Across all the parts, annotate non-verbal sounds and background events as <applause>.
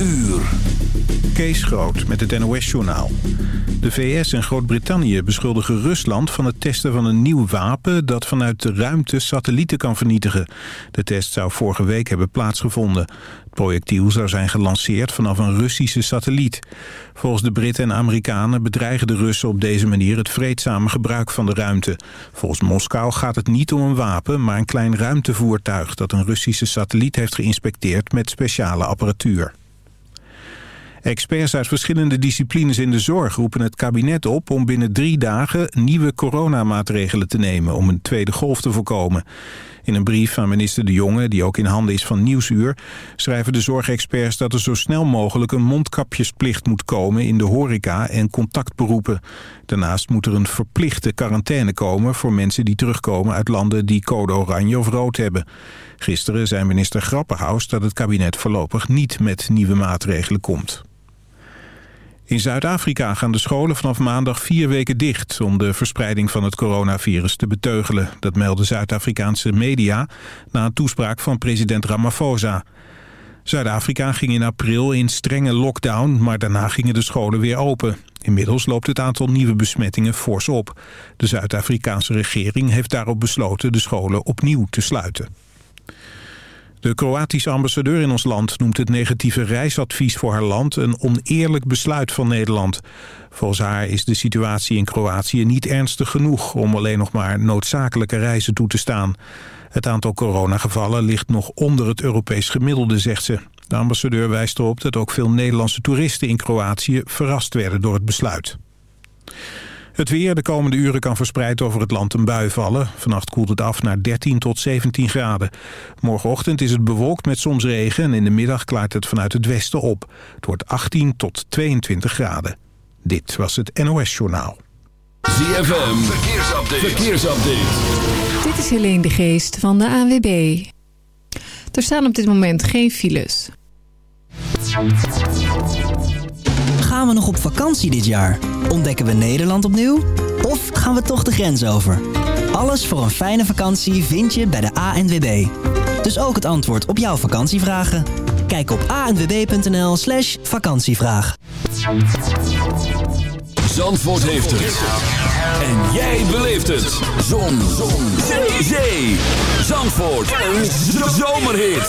uur. Kees Groot met het NOS-journaal. De VS en Groot-Brittannië beschuldigen Rusland van het testen van een nieuw wapen... dat vanuit de ruimte satellieten kan vernietigen. De test zou vorige week hebben plaatsgevonden. Het projectiel zou zijn gelanceerd vanaf een Russische satelliet. Volgens de Britten en Amerikanen bedreigen de Russen op deze manier... het vreedzame gebruik van de ruimte. Volgens Moskou gaat het niet om een wapen... maar een klein ruimtevoertuig dat een Russische satelliet heeft geïnspecteerd... met speciale apparatuur. Experts uit verschillende disciplines in de zorg roepen het kabinet op om binnen drie dagen nieuwe coronamaatregelen te nemen om een tweede golf te voorkomen. In een brief aan minister De Jonge, die ook in handen is van Nieuwsuur, schrijven de zorgexperts dat er zo snel mogelijk een mondkapjesplicht moet komen in de horeca en contactberoepen. Daarnaast moet er een verplichte quarantaine komen voor mensen die terugkomen uit landen die code oranje of rood hebben. Gisteren zei minister Grapperhaus dat het kabinet voorlopig niet met nieuwe maatregelen komt. In Zuid-Afrika gaan de scholen vanaf maandag vier weken dicht... om de verspreiding van het coronavirus te beteugelen. Dat melden Zuid-Afrikaanse media na een toespraak van president Ramaphosa. Zuid-Afrika ging in april in strenge lockdown... maar daarna gingen de scholen weer open. Inmiddels loopt het aantal nieuwe besmettingen fors op. De Zuid-Afrikaanse regering heeft daarop besloten de scholen opnieuw te sluiten. De Kroatische ambassadeur in ons land noemt het negatieve reisadvies voor haar land een oneerlijk besluit van Nederland. Volgens haar is de situatie in Kroatië niet ernstig genoeg om alleen nog maar noodzakelijke reizen toe te staan. Het aantal coronagevallen ligt nog onder het Europees gemiddelde, zegt ze. De ambassadeur wijst erop dat ook veel Nederlandse toeristen in Kroatië verrast werden door het besluit. Het weer de komende uren kan verspreid over het land een bui vallen. Vannacht koelt het af naar 13 tot 17 graden. Morgenochtend is het bewolkt met soms regen... en in de middag klaart het vanuit het westen op. Het wordt 18 tot 22 graden. Dit was het NOS Journaal. ZFM, verkeersupdate. verkeersupdate. Dit is Helene de Geest van de ANWB. Er staan op dit moment geen files. Gaan we nog op vakantie dit jaar? Ontdekken we Nederland opnieuw? Of gaan we toch de grens over? Alles voor een fijne vakantie vind je bij de ANWB. Dus ook het antwoord op jouw vakantievragen? Kijk op anwb.nl slash vakantievraag. Zandvoort heeft het. En jij beleeft het. Zon. Zon. Zee. Zandvoort. Een zomerhit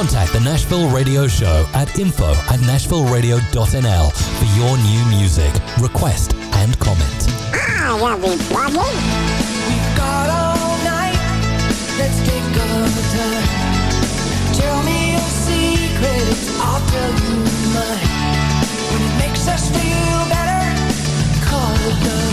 Contact the Nashville Radio Show at info at nashvilleradio.nl for your new music, request, and comment. Ah, everybody. We've got all night. Let's take our time. Tell me your secrets. I'll tell you mine. When it makes us feel better, call it love.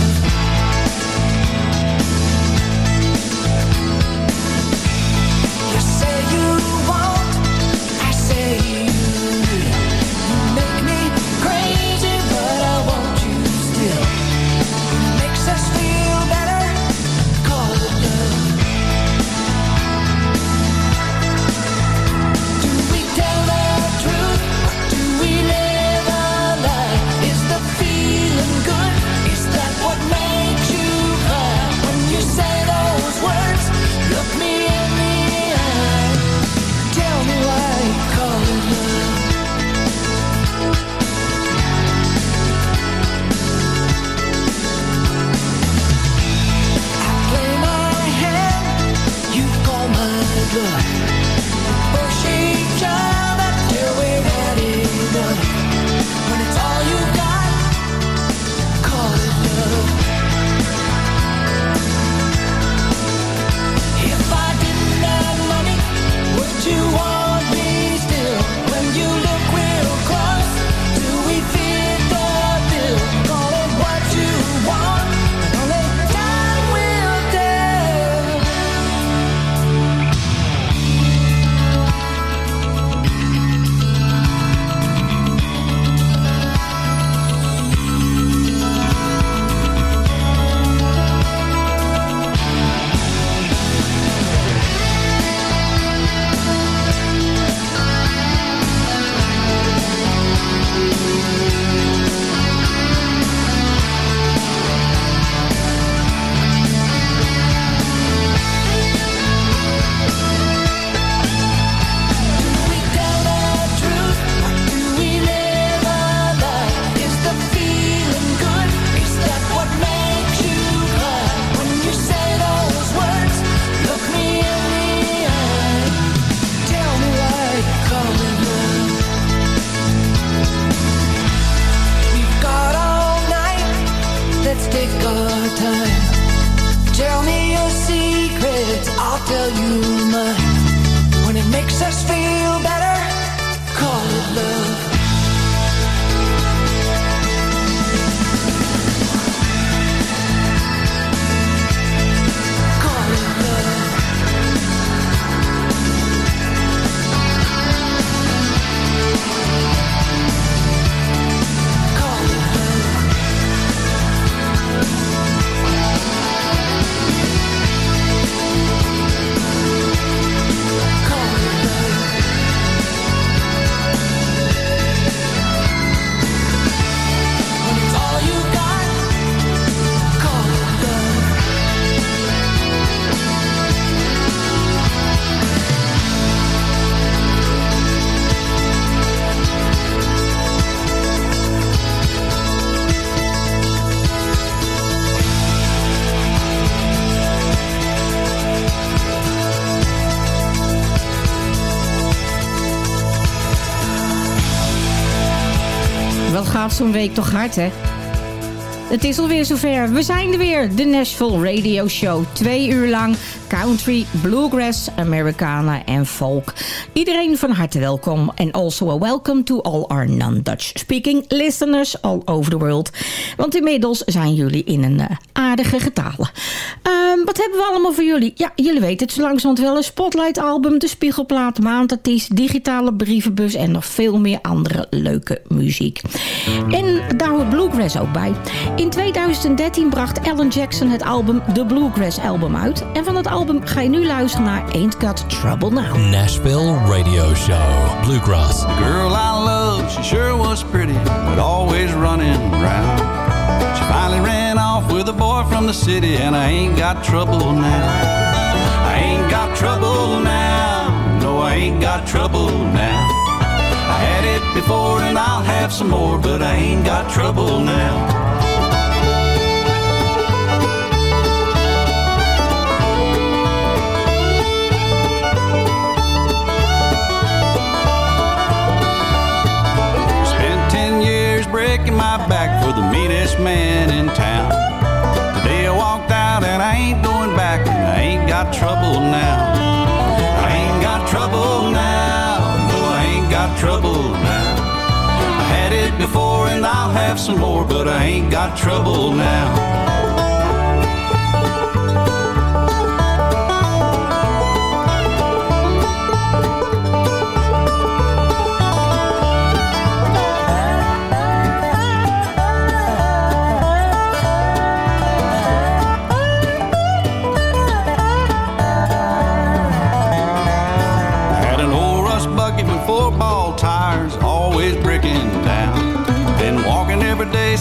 Zo'n week toch hard, hè? Het is alweer zover. We zijn er weer. De Nashville Radio Show. Twee uur lang country, bluegrass, Americana en folk. Iedereen van harte welkom. And also a welcome to all our non-Dutch speaking listeners all over the world. Want inmiddels zijn jullie in een eh, aardige getalen. Ehm, wat hebben we allemaal voor jullie? Ja, jullie weten het zo langzamerhand wel. Een spotlight album, de spiegelplaat, maandartiest, digitale brievenbus en nog veel meer andere leuke muziek. En daar hoort bluegrass ook bij. In 2013 bracht Alan Jackson het album The Bluegrass Album uit. En van het album ga je nu luisteren naar Ain't Got Trouble Now. Nashville Radio Show. Bluegrass. Girl I love, she sure was pretty, but always running around. She finally ran off with a boy from the city, and I ain't got trouble now. I ain't got trouble now. No, I ain't got trouble now. I had it before, and I'll have some more, but I ain't got trouble now. My back for the meanest man in town. Today I walked out and I ain't going back and I ain't got trouble now. I ain't got trouble now. No, I ain't got trouble now. I had it before and I'll have some more, but I ain't got trouble now.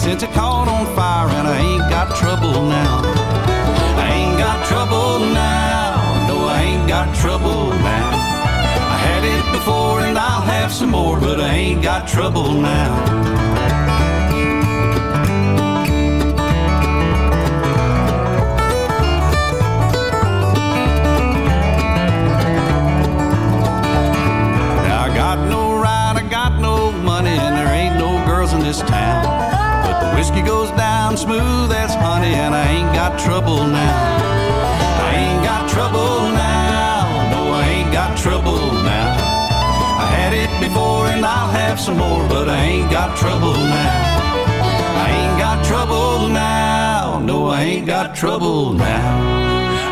Since it caught on fire, and I ain't got trouble now. I ain't got trouble now. No, I ain't got trouble now. I had it before, and I'll have some more, but I ain't got trouble now. Now I got no ride, I got no money, and there ain't no girls in this town. Whiskey goes down smooth as honey, and I ain't got trouble now. I ain't got trouble now. No, I ain't got trouble now. I had it before, and I'll have some more, but I ain't got trouble now. I ain't got trouble now. No, I ain't got trouble now.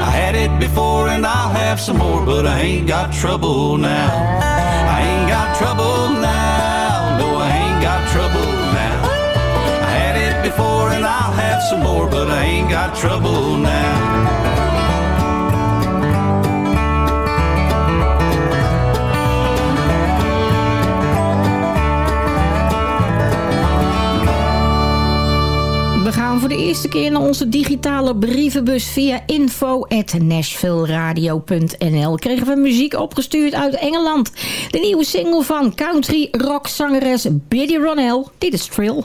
I had it before and I'll have some more, but I ain't got trouble now. I ain't got trouble now. Before and I'll have some more, but I ain't got trouble now. We gaan voor de eerste keer naar onze digitale brievenbus via info.nashvilleradio.nl. Kregen we muziek opgestuurd uit Engeland. De nieuwe single van country rock zangeres Biddy Ronell. Dit is Trill.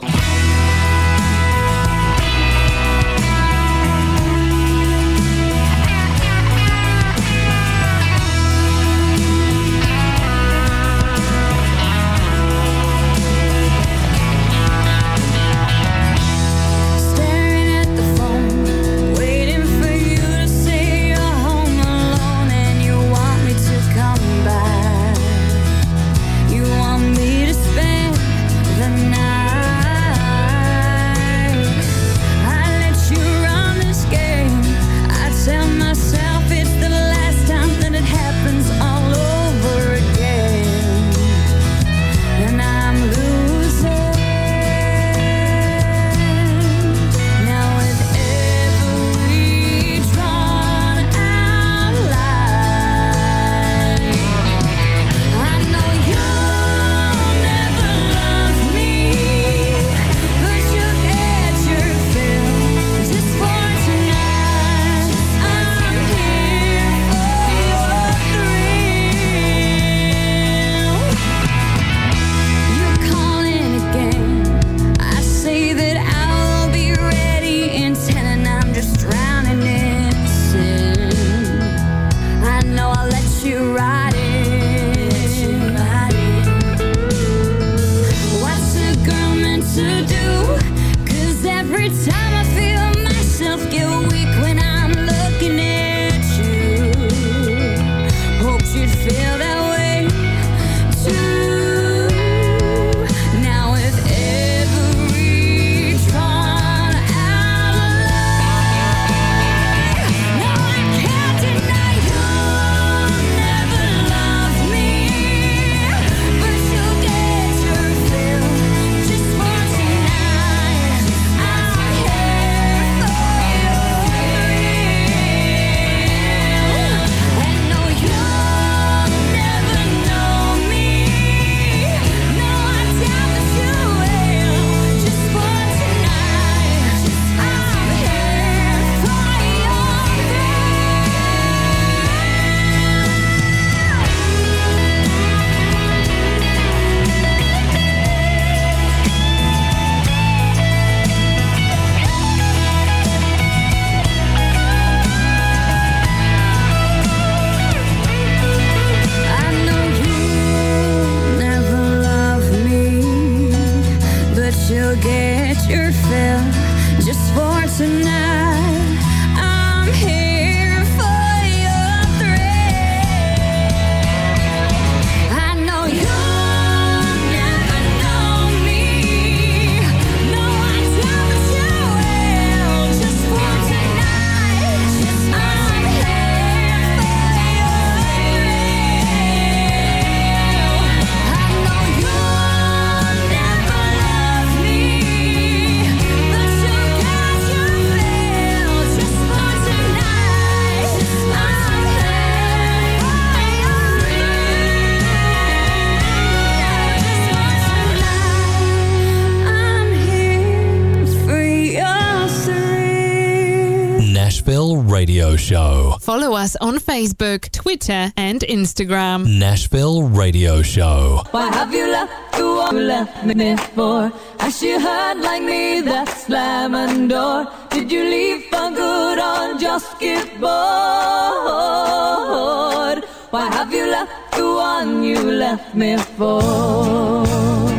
Facebook, Twitter, and Instagram. Nashville Radio Show. Why have you left the one you left me for? As you heard like me that slamming door. Did you leave for good or just get bored? Why have you left the one you left me for?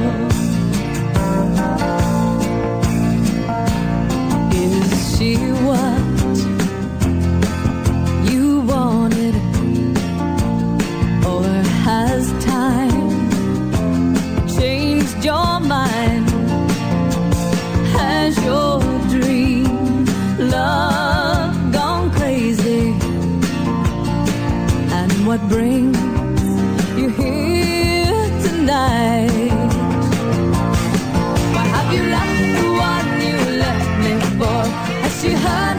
She heard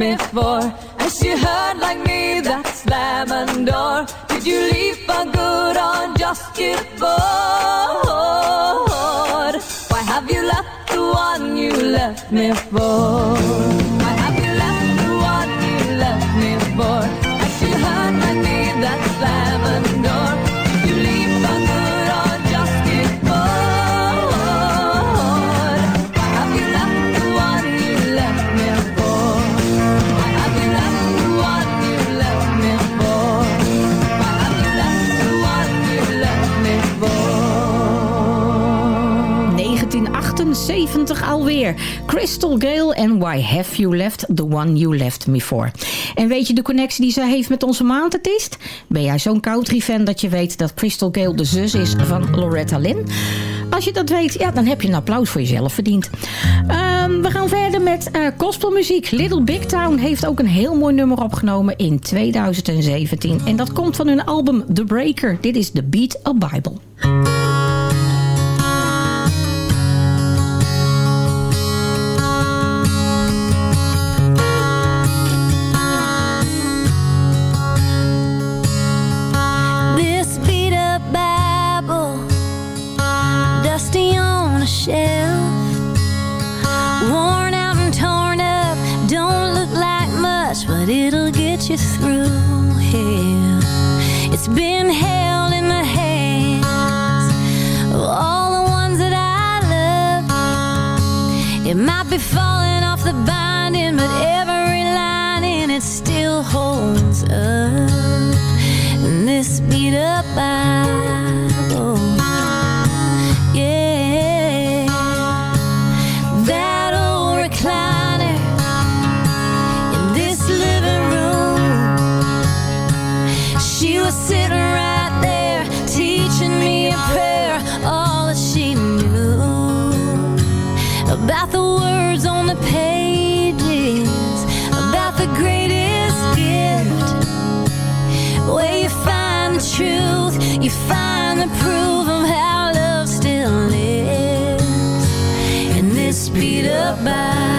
me for? Has she heard like me that slamming door? Did you leave for good or just get bored? Why have you left the one you left me for? 1978 alweer. Crystal Gale en Why Have You Left The One You Left Me For. En weet je de connectie die zij heeft met onze maandartiest? Ben jij zo'n country fan dat je weet dat Crystal Gale de zus is van Loretta Lynn? Als je dat weet, ja, dan heb je een applaus voor jezelf verdiend. Ehm, we gaan verder met eh, gospelmuziek. Little Big Town heeft ook een heel mooi nummer opgenomen in 2017. En dat komt van hun album The Breaker. Dit is The Beat of Bible. Be falling off the binding, but every line in it still holds up. And this beat up Bible, beat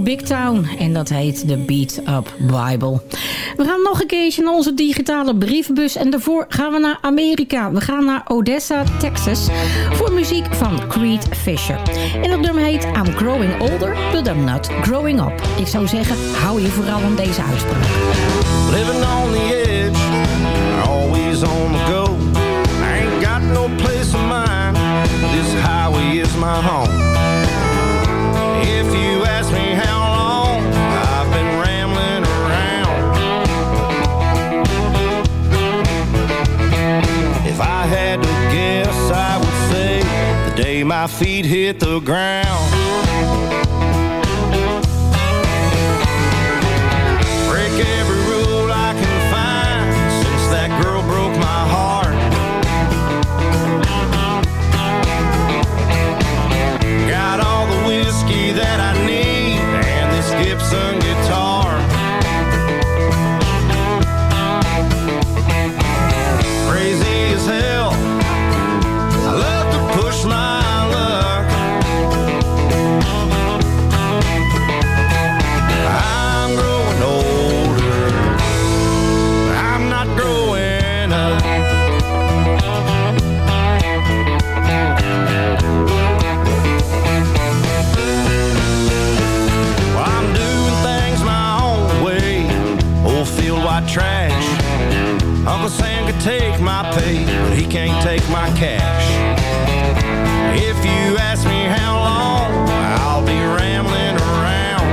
Big Town. En dat heet de Beat Up Bible. We gaan nog een keertje naar onze digitale brievenbus. En daarvoor gaan we naar Amerika. We gaan naar Odessa, Texas. Voor muziek van Creed Fisher. En dat nummer heet I'm Growing Older, but I'm Not Growing Up. Ik zou zeggen, hou je vooral aan deze uitspraak. Living on the edge, always on the go. I ain't got no place of mine. This highway is my home. If you ask me how long I've been rambling around, if I had to guess, I would say the day my feet hit the ground. Can't take my cash. If you ask me how long, I'll be rambling around.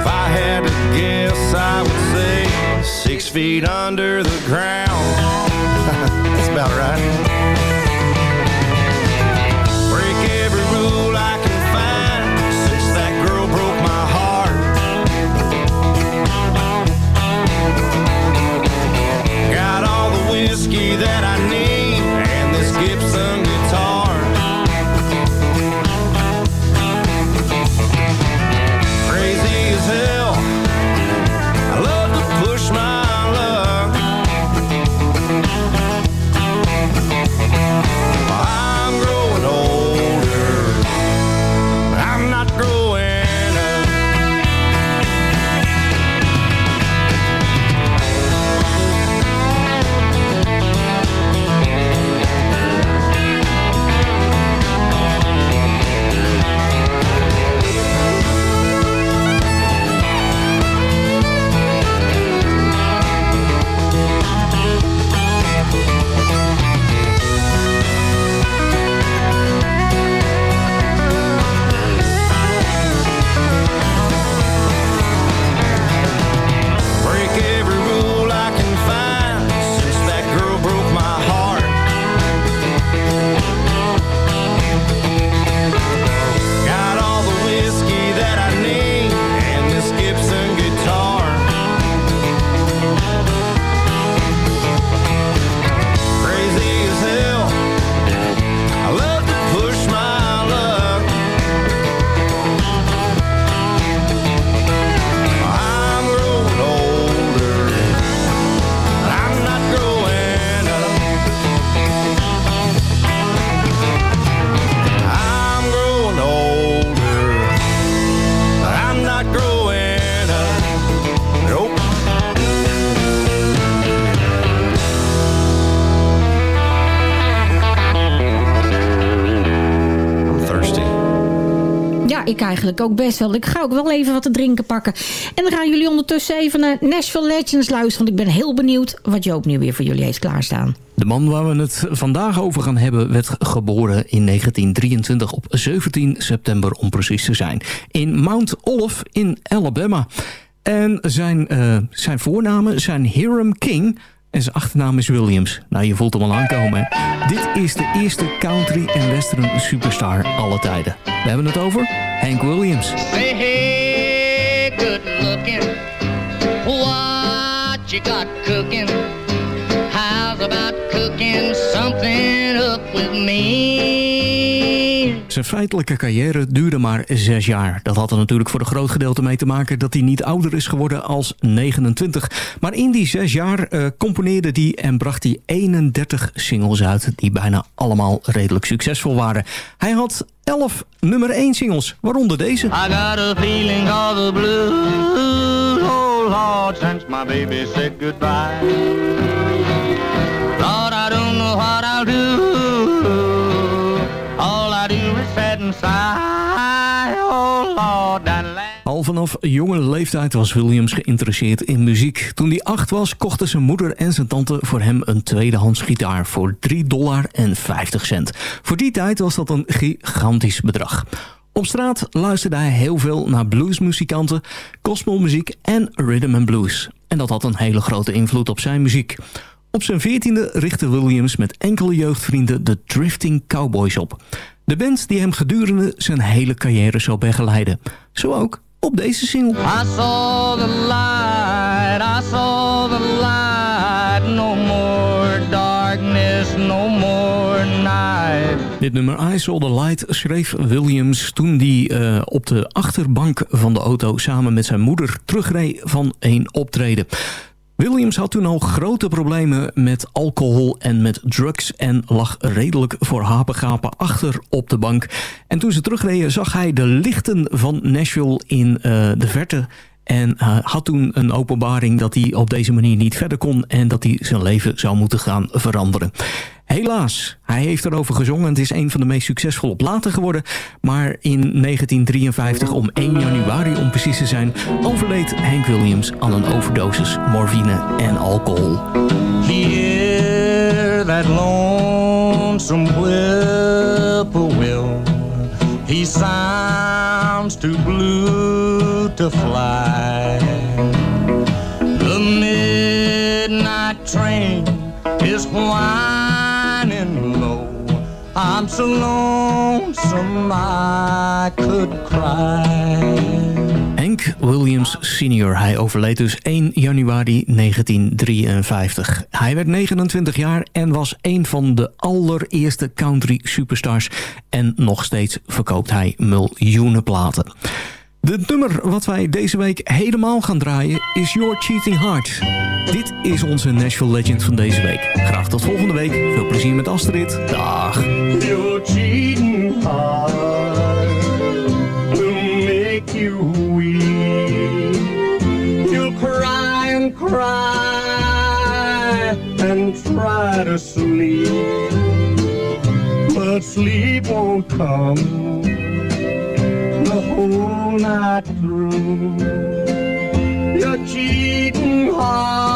If I had to guess, I would say six feet under the ground. <laughs> That's about right. Ik eigenlijk ook best wel. Ik ga ook wel even wat te drinken pakken. En dan gaan jullie ondertussen even naar Nashville Legends luisteren. Want ik ben heel benieuwd wat Joop nu weer voor jullie heeft klaarstaan. De man waar we het vandaag over gaan hebben werd geboren in 1923 op 17 september om precies te zijn. In Mount Olive in Alabama. En zijn, uh, zijn voornamen zijn Hiram King en zijn achternaam is Williams. Nou, je voelt hem al aankomen. Dit is de eerste country en western superstar alle tijden. We hebben het over Hank Williams. Hey, hey, good looking. What you got cooking? How's about cooking something up with me? Zijn feitelijke carrière duurde maar zes jaar. Dat had er natuurlijk voor een groot gedeelte mee te maken... dat hij niet ouder is geworden als 29. Maar in die zes jaar uh, componeerde hij en bracht hij 31 singles uit... die bijna allemaal redelijk succesvol waren. Hij had 11 nummer 1 singles, waaronder deze. I got a feeling of the blues, oh Lord, since my baby said goodbye. Lord, I don't know what I'll do. Al vanaf jonge leeftijd was Williams geïnteresseerd in muziek. Toen hij acht was, kochten zijn moeder en zijn tante voor hem een tweedehands gitaar voor 3 dollar en 50 cent. Voor die tijd was dat een gigantisch bedrag. Op straat luisterde hij heel veel naar bluesmuzikanten, gospelmuziek en rhythm and blues. En dat had een hele grote invloed op zijn muziek. Op zijn veertiende richtte Williams met enkele jeugdvrienden de Drifting Cowboys op. De band die hem gedurende zijn hele carrière zou begeleiden. Zo ook op deze single. I saw the light, I saw the light, no more darkness, no more night. Dit nummer I Saw The Light schreef Williams toen hij uh, op de achterbank van de auto samen met zijn moeder terugreed van een optreden. Williams had toen al grote problemen met alcohol en met drugs... en lag redelijk voor hapengapen achter op de bank. En toen ze terugreden zag hij de lichten van Nashville in uh, de verte... En uh, had toen een openbaring dat hij op deze manier niet verder kon... en dat hij zijn leven zou moeten gaan veranderen. Helaas, hij heeft erover gezongen. Het is een van de meest succesvolle platen geworden. Maar in 1953, om 1 januari om precies te zijn... overleed Hank Williams aan een overdosis morfine en alcohol. Hear that lonesome whippoorwill He sounds too blue to fly The midnight train is whining low I'm so lonesome I could cry Williams senior. Hij overleed dus 1 januari 1953. Hij werd 29 jaar en was een van de allereerste country superstars. En nog steeds verkoopt hij miljoenen platen. De nummer wat wij deze week helemaal gaan draaien is Your Cheating Heart. Dit is onze Nashville Legend van deze week. Graag tot volgende week. Veel plezier met Astrid. Dag. Your heart make you cry and cry and try to sleep. But sleep won't come whole night through. Your cheating heart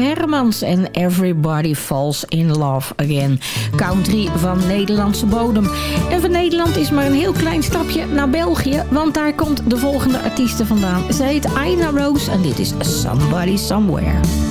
Hermans en Everybody Falls in Love Again. Country van Nederlandse bodem. En van Nederland is maar een heel klein stapje naar België. Want daar komt de volgende artieste vandaan. Zij heet Aina Rose en dit is Somebody Somewhere.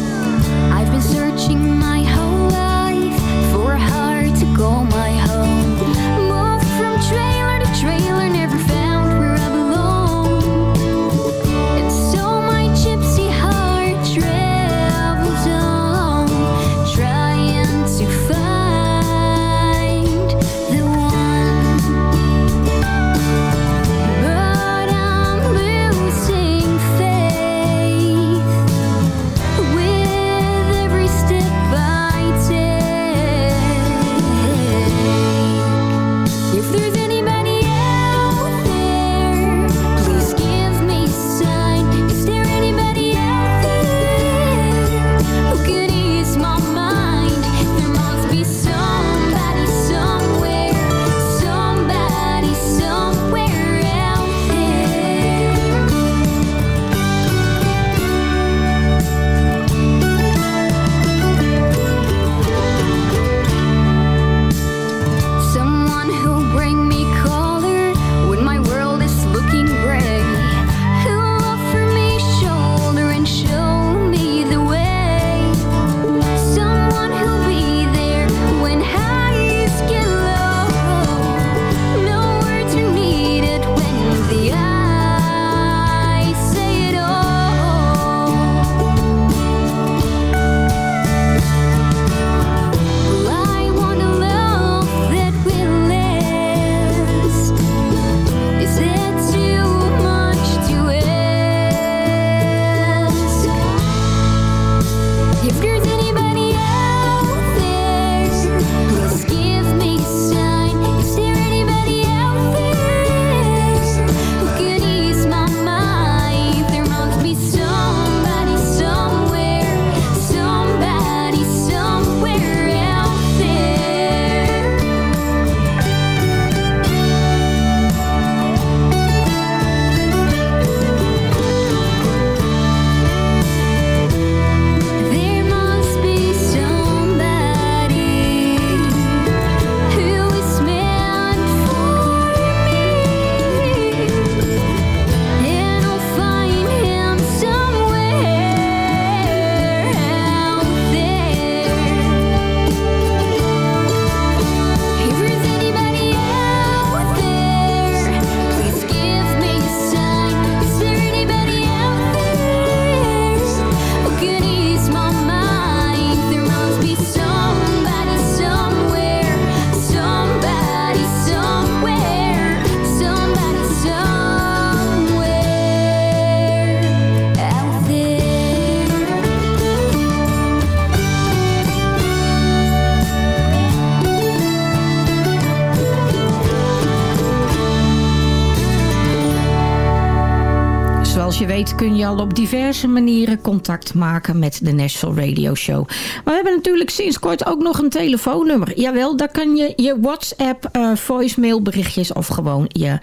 Je al op manieren contact maken met de Nashville Radio Show. Maar we hebben natuurlijk sinds kort ook nog een telefoonnummer. Jawel, daar kan je je WhatsApp, eh voicemail berichtjes of gewoon je,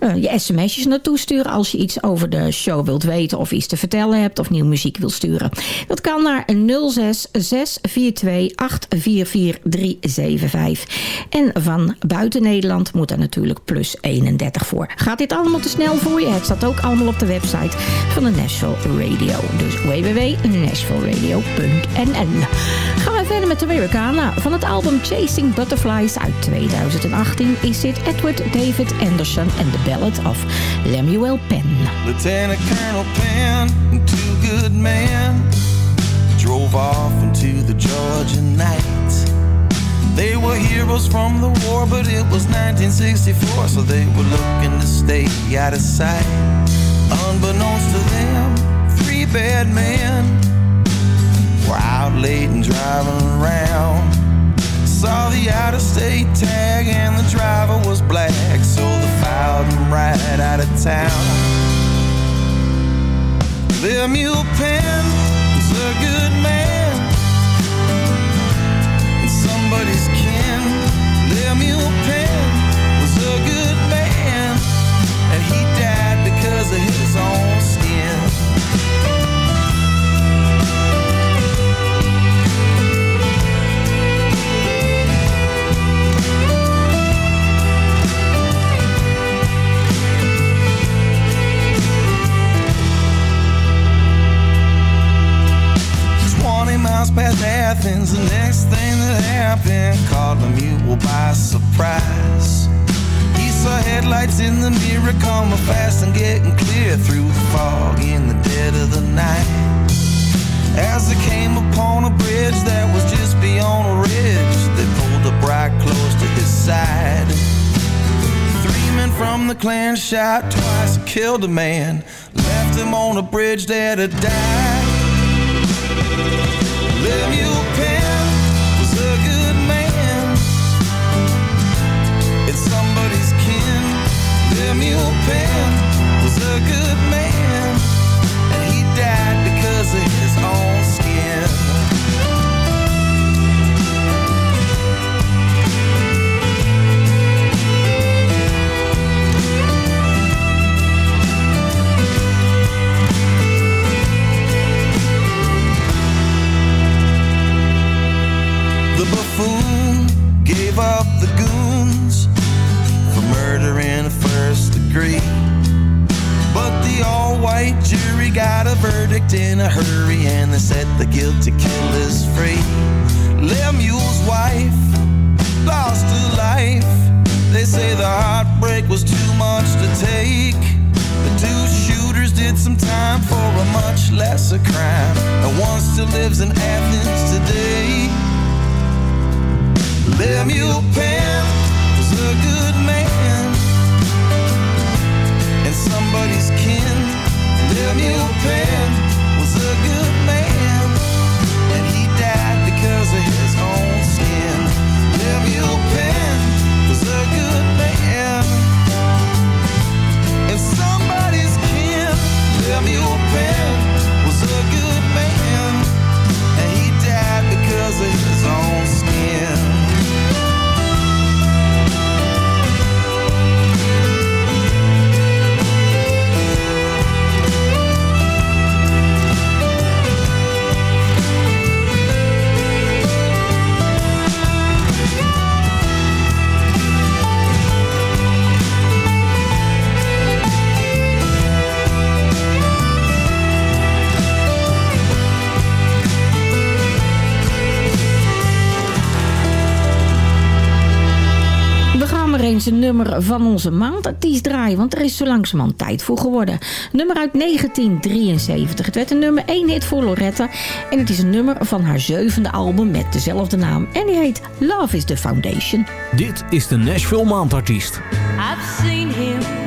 eh, je sms'jes naartoe sturen... als je iets over de show wilt weten of iets te vertellen hebt of nieuwe muziek wilt sturen. Dat kan naar 06 642 844 375. En van buiten Nederland moet er natuurlijk plus 31 voor. Gaat dit allemaal te snel voor je? Het staat ook allemaal op de website van de Nashville Radio. Dus www.nashvilleradio.nl Gaan we verder met de Americana. Van het album Chasing Butterflies uit 2018 is dit Edward David Anderson en The Ballad of Lemuel Penn. Lieutenant Colonel Penn two good men drove off into the Georgia night. They were heroes from the war, but it was 1964, so they were looking to stay out of sight. Unbeknownst to them, three bad men were out late and driving around. Saw the out of state tag and the driver was black, so they filed him right out of town. Lemuel Penn was a good man and somebody's kin. Lemuel Penn was a good man and he died because of his own past Athens, the next thing that happened caught the mule by surprise. He saw headlights in the mirror coming fast and getting clear through the fog in the dead of the night. As they came upon a bridge that was just beyond a ridge, they pulled up right close to his side. Three men from the clan shot twice, killed a man, left him on a bridge there to die. Lemuel Penn was a good man. It's somebody's kin. Lemuel was a good man. In a hurry and they set the guilty killers nummer van onze maandartiest draaien. Want er is zo langzamerhand tijd voor geworden. Nummer uit 1973. Het werd een nummer 1 hit voor Loretta. En het is een nummer van haar zevende album met dezelfde naam. En die heet Love is the Foundation. Dit is de Nashville Maandartiest. I've seen him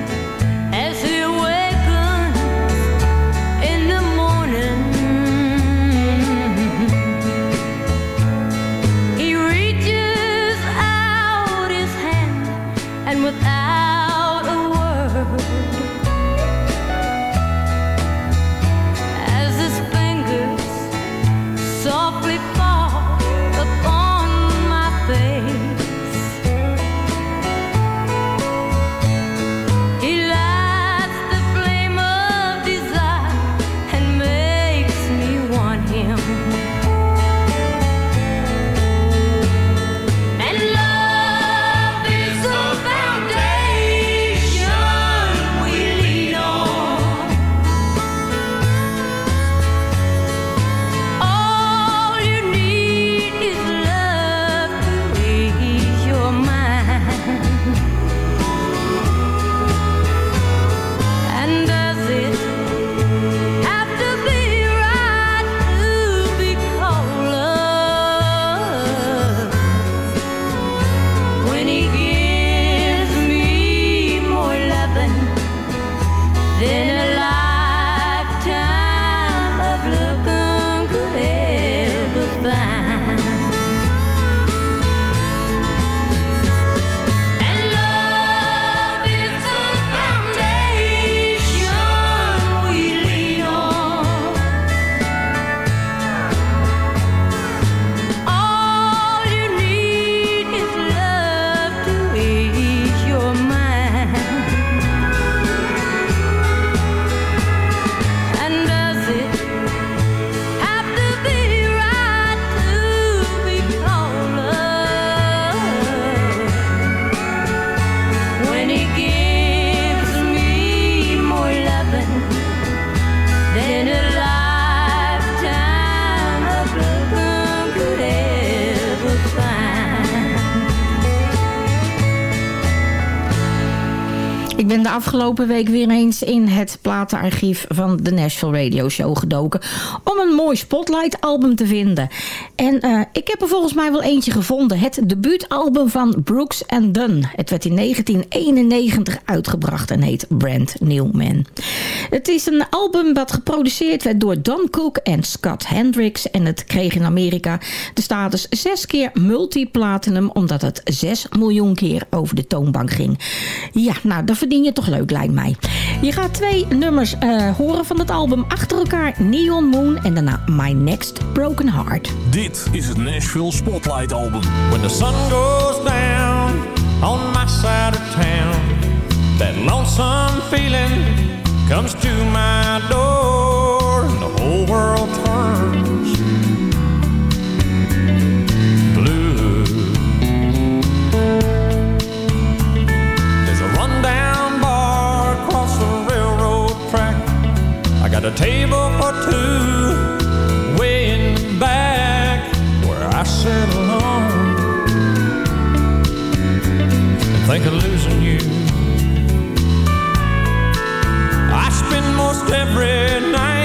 de afgelopen week weer eens in het platenarchief van de Nashville Radio Show gedoken. Om een mooi Spotlight album te vinden. En eh, ik heb er volgens mij wel eentje gevonden. Het debuutalbum van Brooks Dunn. Het werd in 1991 uitgebracht en heet Brand New Man. Het is een album dat geproduceerd werd door Don Cook en Scott Hendricks. En het kreeg in Amerika de status zes keer multiplatinum. Omdat het 6 miljoen keer over de toonbank ging. Ja, nou, dat verdien je toch leuk, lijkt mij. Je gaat twee nummers eh, horen van het album achter elkaar. Neon Moon en daarna My Next Broken Heart. Dit is het Nashville Spotlight Album. When the sun goes down on my side of town, that lonesome feeling comes to my door, and the whole world turns Got a table for two, way in back where I sit alone and think of losing you. I spend most every night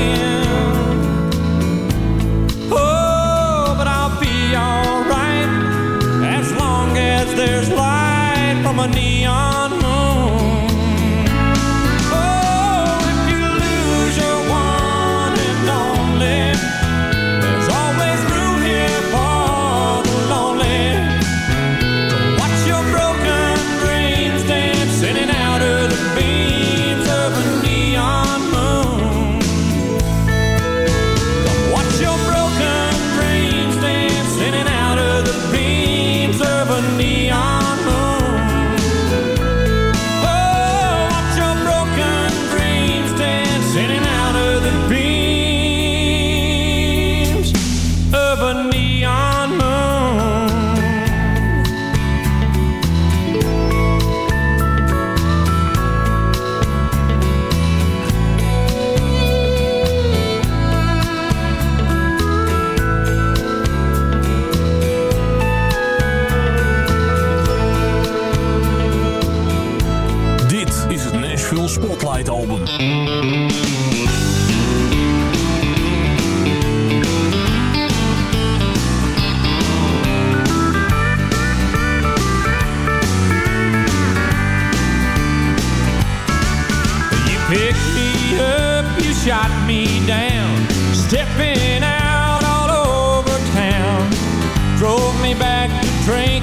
in.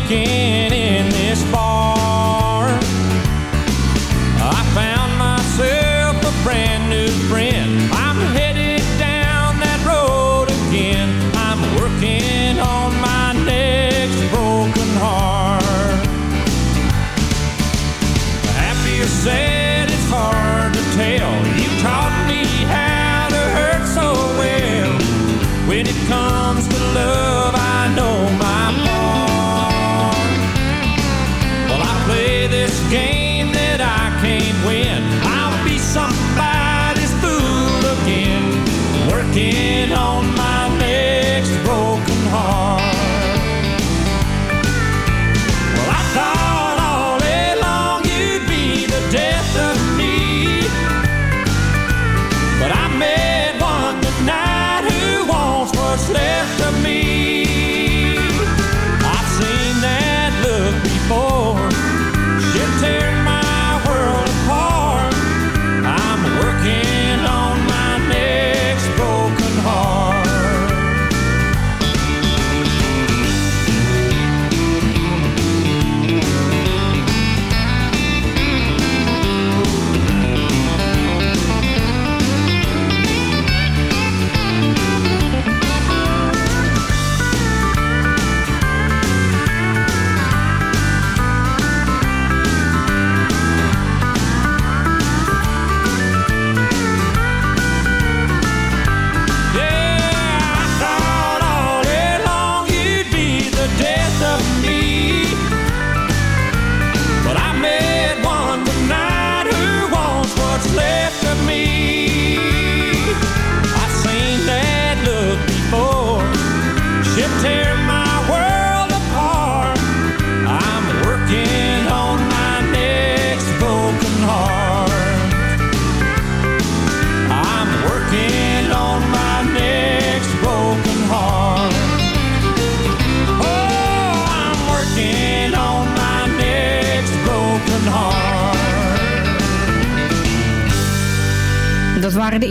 again.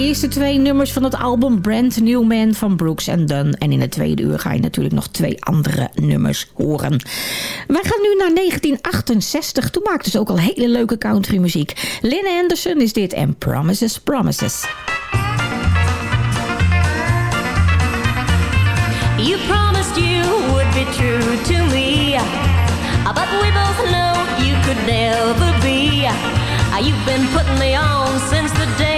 eerste twee nummers van het album Brand New Man van Brooks and Dunn. En in het tweede uur ga je natuurlijk nog twee andere nummers horen. Wij gaan nu naar 1968. Toen maakte ze ook al hele leuke countrymuziek. Lynn Anderson is dit en Promises, Promises. You promised you would be true to me. But we both know you could never be. You've been putting me on since the day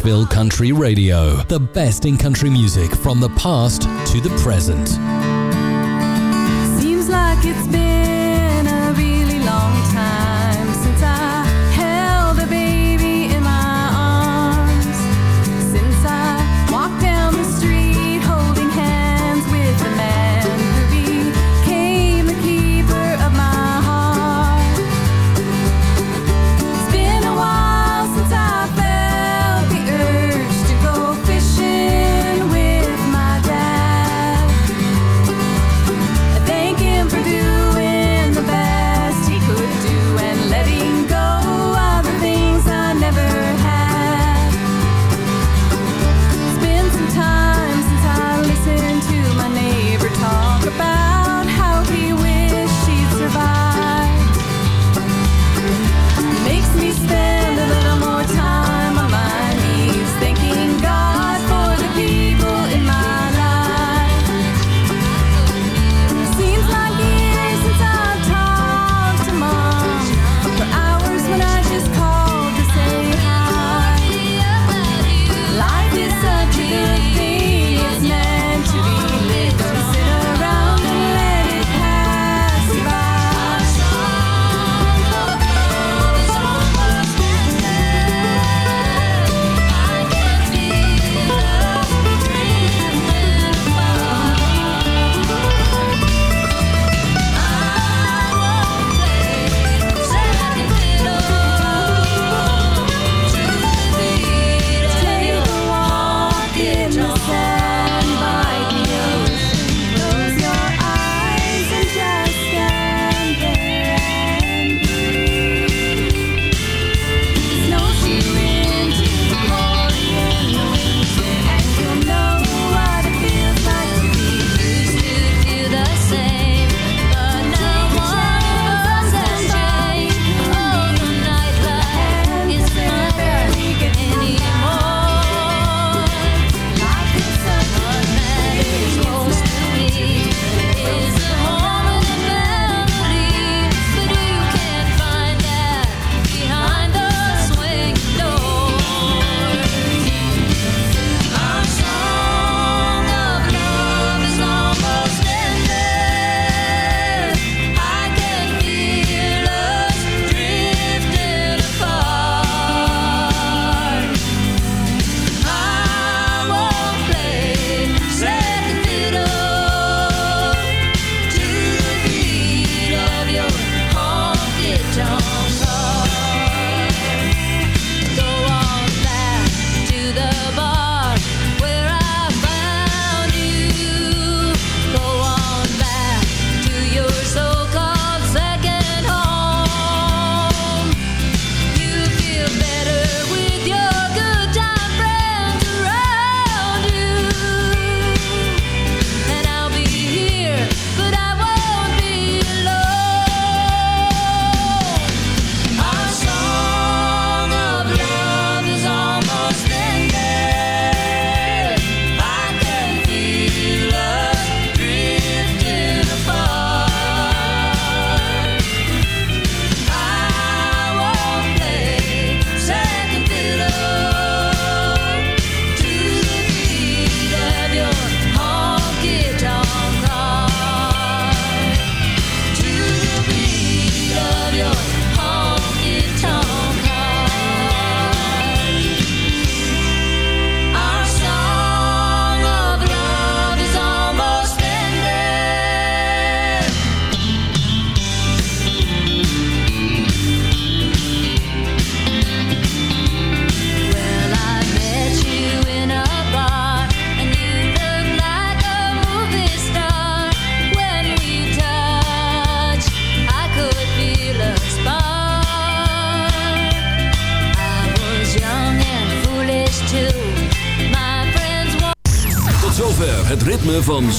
Nashville Country Radio, the best in country music from the past to the present.